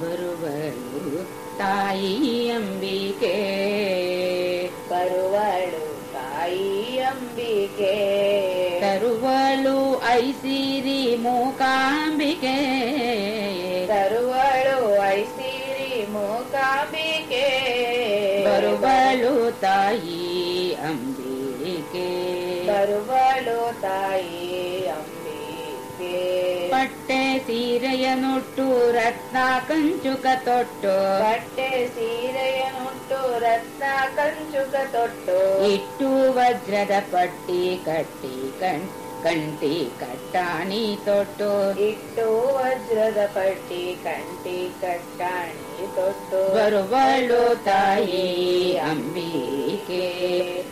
ಬರುವಳು ತಾಯಿ ಅಂಬಿಕೆ ಬರುವಳು ತಾಯಿ ಅಂಬಿಕೆ ತರುವಳು ಐಸಿರಿ ಮೂಕಾಂಬಿಕೆ ತರುವಳು ಐಸಿರಿ ಮೂಕಾಂಬಿಕೆ ಬರುವಳು ತಾಯಿ ಅಂಬಿಕೆ ಬರುವಳು ಪಟ್ಟೆ ಸೀರೆಯ ನುಟ್ಟು ರತ್ನ ಕಂಚುಕ ತೊಟ್ಟು ಬಟ್ಟೆ ಸೀರೆಯನ್ನುಟ್ಟು ರತ್ನ ಕಂಚುಕ ತೊಟ್ಟು ಇಟ್ಟು ವಜ್ರದ ಪಟ್ಟಿ ಕಟ್ಟಿ ಕಣ್ ಕಂಟಿ ಕಟ್ಟಾಣಿ ತೊಟ್ಟು. ಇಟ್ಟು ವಜ್ರದ ಪಟ್ಟಿ ಕಂಟಿ ಕಟ್ಟಾಣಿ ತೊಟ್ಟು. ಬರುವಳು ತಾಯಿ ಅಂಬಿಕೆ.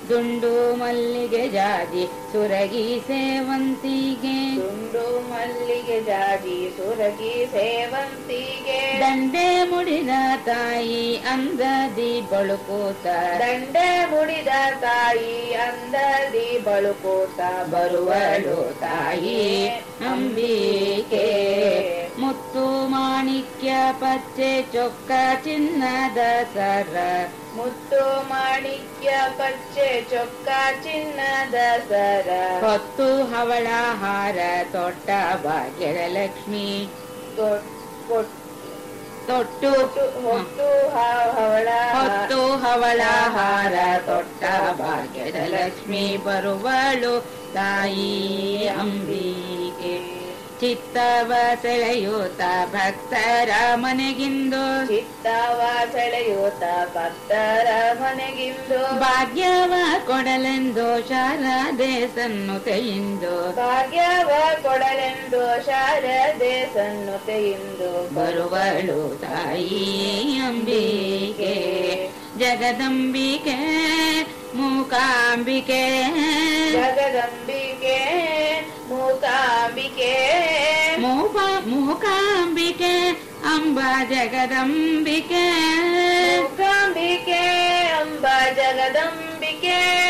ದುಂಡು ಮಲ್ಲಿಗೆ ಜಾಜಿ ಸುರಗಿ ಸೇವಂತಿಗೆ. ದುಂಡು ಮಲ್ಲಿಗೆ ಜಾಜಿ ಸುರಗಿ ಸೇವಂತಿಗೆ. ದಂಡೆ ಮುಡಿದ ತಾಯಿ ಅಂದದಿ ಬಳುಕೂತ. ದಂಡೆ ಮುಡಿದ ತಾಯಿ ಅಂದದಿ ಬಳುಕೋತ ಬರುವಳು ತಾಯಿ ಅಂಬಿಕೆ ಮುತ್ತು ಮಾಣಿಕ್ಯ ಪಚ್ಚೆ ಚೊಕ್ಕ ಚಿನ್ನದ ಸರ. ಮುತ್ತು ಮಾಣಿಕ್ಯ ಪಚ್ಚೆ ಚೊಕ್ಕ ಚಿನ್ನದ ಸರ. ಹೊತ್ತು ಹವಳ ಹಾರ ತೊಟ್ಟ ಭಾಗ್ಯದ ಲಕ್ಷ್ಮಿ ಕೊಟ್ಟು ಕೊಟ್- ತೊಟ್ಟು ಹವಳ ಹೊತ್ತು ಹವಳ ಹಾರ ತೊಟ್ಟ ಭಾಗ್ಯದ ಲಕ್ಷ್ಮಿ ಬರುವಳು ತಾಯಿ ಅಂಬಿಕೆ. ಚಿತ್ತವ ಸೆಳೆಯೂತ ಭಕ್ತರ ಮನೆಗಿಂದು ಚಿತ್ತವ ಸೆಳೆಯೂತ ಭಕ್ತರ ಮನೆಗಿಂದು ಭಾಗ್ಯವ ಕೊಡಲೆಂದು ಶಾರದೆ ಸನ್ನುತೆಯಿಂದು ಭಾಗ್ಯವ ಕೊಡಲೆಂದು ಶಾರದೆ ಸನ್ನುತೆಯಿಂದ ಬರುವಳು ತಾಯಿ ಅಂಬಿಕೆ. ಜಗದಂಬಿಕೆ ಮೂಕಾಂಬಿಕೆ. ಜಗದಂಬಿಕೆ ಮೂಕಾಂಬಿಕೆ. ಮೂಪ ಮೂಕಾಂಬಿಕೆ ಅಂಬ ಜಗದಂಬಿಕೆ. ಮೂಕಾಂಬಿಕೆ ಅಂಬ ಜಗದಂಬಿಕೆ.